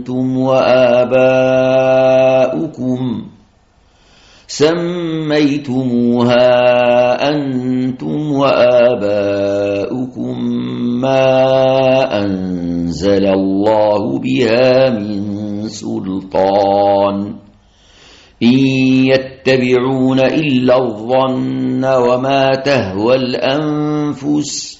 أنتم وآباؤكم سميتموها أنتم وآباؤكم ما أنزل الله بها من سلطان إن يتبعون إلا الظن وما تهوى الأنفس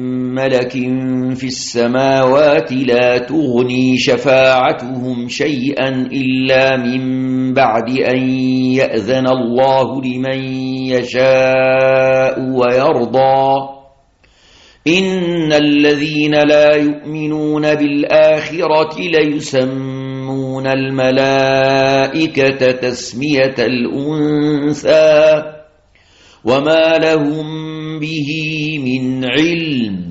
ملك في السماوات لا تغني شفاعتهم شيئا إلا من بعد أن يأذن الله لمن يشاء ويرضى. إن الذين لا يؤمنون بالآخرة ليسمون الملائكة تسمية الأنثى وما لهم به من علم.